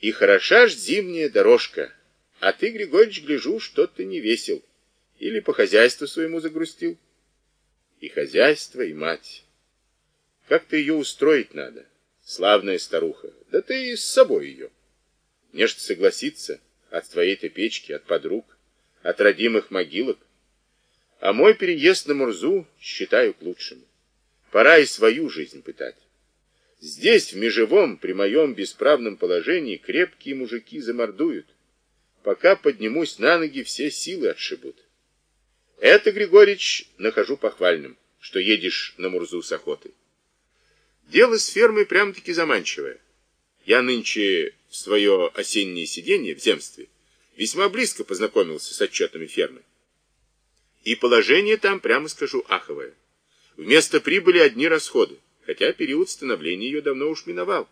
И хороша ж зимняя дорожка. А ты, Григорьевич, гляжу, что ты не весел. Или по хозяйству своему загрустил. И хозяйство, и мать. Как ты ее устроить надо? Славная старуха. Да ты и с собой ее. Не ж согласиться от твоей-то печки, от подруг, от родимых могилок. А мой переезд на Мурзу считаю к лучшему. Пора и свою жизнь пытать. Здесь, в межевом, при моем бесправном положении, крепкие мужики замордуют. Пока поднимусь на ноги, все силы отшибут. Это, Григорьевич, нахожу похвальным, что едешь на Мурзу с охотой. Дело с фермой прям-таки заманчивое. Я нынче в свое осеннее сиденье в земстве весьма близко познакомился с отчетами фермы. И положение там, прямо скажу, аховое. Вместо прибыли одни расходы, хотя период становления ее давно уж миновал.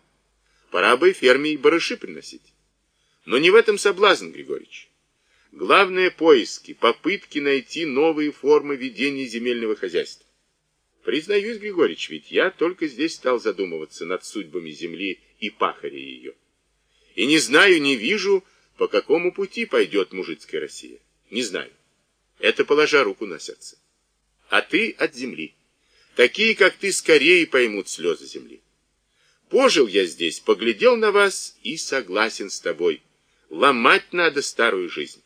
Пора бы ферме и барыши приносить. Но не в этом соблазн, Григорьевич. Главное — поиски, попытки найти новые формы ведения земельного хозяйства. Признаюсь, Григорьевич, ведь я только здесь стал задумываться над судьбами земли и пахаря ее. И не знаю, не вижу, по какому пути пойдет мужицкая Россия. Не знаю. Это положа руку на сердце. А ты от земли. Такие, как ты, скорее поймут слезы земли. Пожил я здесь, поглядел на вас и согласен с тобой. Ломать надо старую жизнь.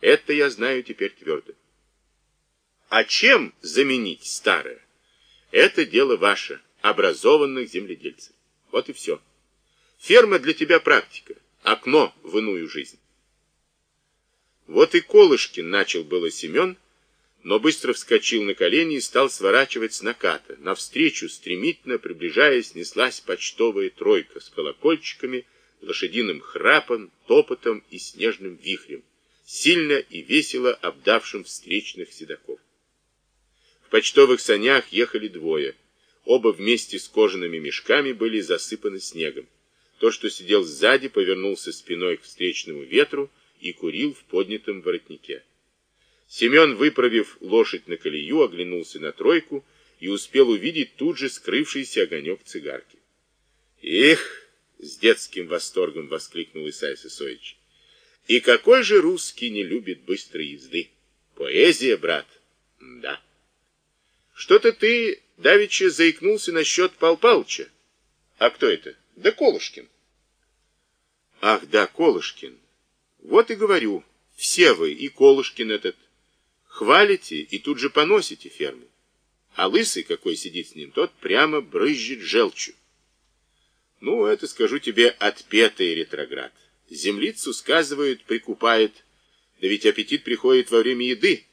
Это я знаю теперь твердо. А чем заменить старое? Это дело ваше, образованных земледельцев. Вот и все. Ферма для тебя практика, окно в иную жизнь. Вот и Колышкин начал было Семен, но быстро вскочил на колени и стал сворачивать с наката. Навстречу, стремительно приближаясь, неслась почтовая тройка с колокольчиками, лошадиным храпом, топотом и снежным вихрем, сильно и весело обдавшим встречных седаков почтовых санях ехали двое. Оба вместе с кожаными мешками были засыпаны снегом. Тот, что сидел сзади, повернулся спиной к встречному ветру и курил в поднятом воротнике. Семен, выправив лошадь на колею, оглянулся на тройку и успел увидеть тут же скрывшийся огонек цигарки. «Эх!» — с детским восторгом воскликнул Исай Сысоич. «И какой же русский не любит быстрой езды? Поэзия, брат!» «Да». Что-то ты, давеча, заикнулся насчет Пал Палыча. А кто это? Да Колышкин. Ах, да, Колышкин. Вот и говорю, все вы, и Колышкин этот, хвалите и тут же поносите ферму. А лысый, какой сидит с ним, тот прямо брызжет желчью. Ну, это, скажу тебе, отпетый ретроград. Землицу, сказывают, прикупает, да ведь аппетит приходит во время еды.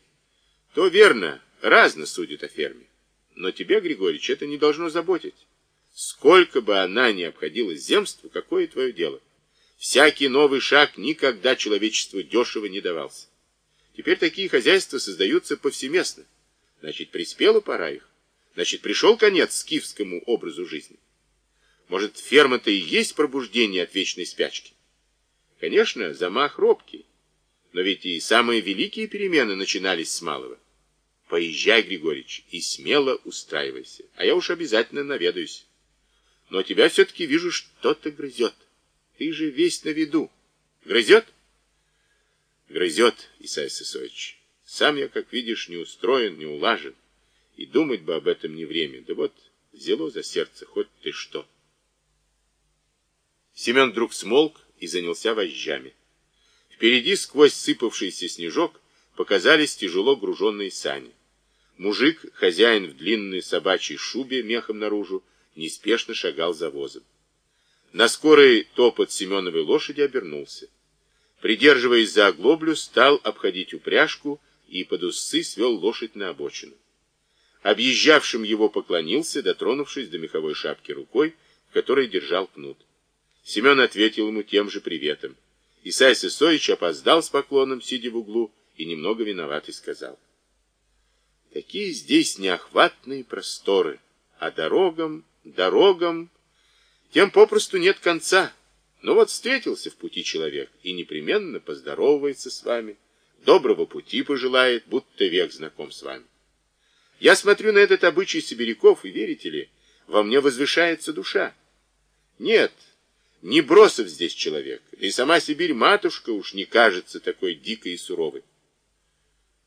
То верно, разно судит о ферме. Но тебя, Григорьевич, это не должно заботить. Сколько бы она ни обходилась земству, какое твое дело? Всякий новый шаг никогда человечеству дешево не давался. Теперь такие хозяйства создаются повсеместно. Значит, приспела пора их. Значит, пришел конец скифскому образу жизни. Может, ферма-то и есть пробуждение от вечной спячки? Конечно, замах робкий. Но ведь и самые великие перемены начинались с малого. Поезжай, Григорьевич, и смело устраивайся, а я уж обязательно наведаюсь. Но тебя все-таки вижу, что-то грызет. Ты же весь на виду. Грызет? Грызет, Исай Сысоевич. Сам я, как видишь, не устроен, не улажен. И думать бы об этом не время. Да вот взяло за сердце хоть ты что. Семен вдруг смолк и занялся вожжами. Впереди, сквозь сыпавшийся снежок, показались тяжело груженные сани. Мужик, хозяин в длинной собачьей шубе мехом наружу, неспешно шагал за возом. На скорый топот Семеновой лошади обернулся. Придерживаясь за оглоблю, стал обходить упряжку и под усы свел лошадь на обочину. Объезжавшим его поклонился, дотронувшись до меховой шапки рукой, в которой держал кнут. Семен ответил ему тем же приветом. Исай Сысоич опоздал с поклоном, сидя в углу, и немного виноватый сказал — Какие здесь неохватные просторы, а дорогам, дорогам, тем попросту нет конца. Но вот встретился в пути человек и непременно поздоровается с вами, доброго пути пожелает, будто век знаком с вами. Я смотрю на этот обычай сибиряков, и верите ли, во мне возвышается душа. Нет, Не бросов здесь человек, и сама Сибирь-матушка уж не кажется такой дикой и суровой.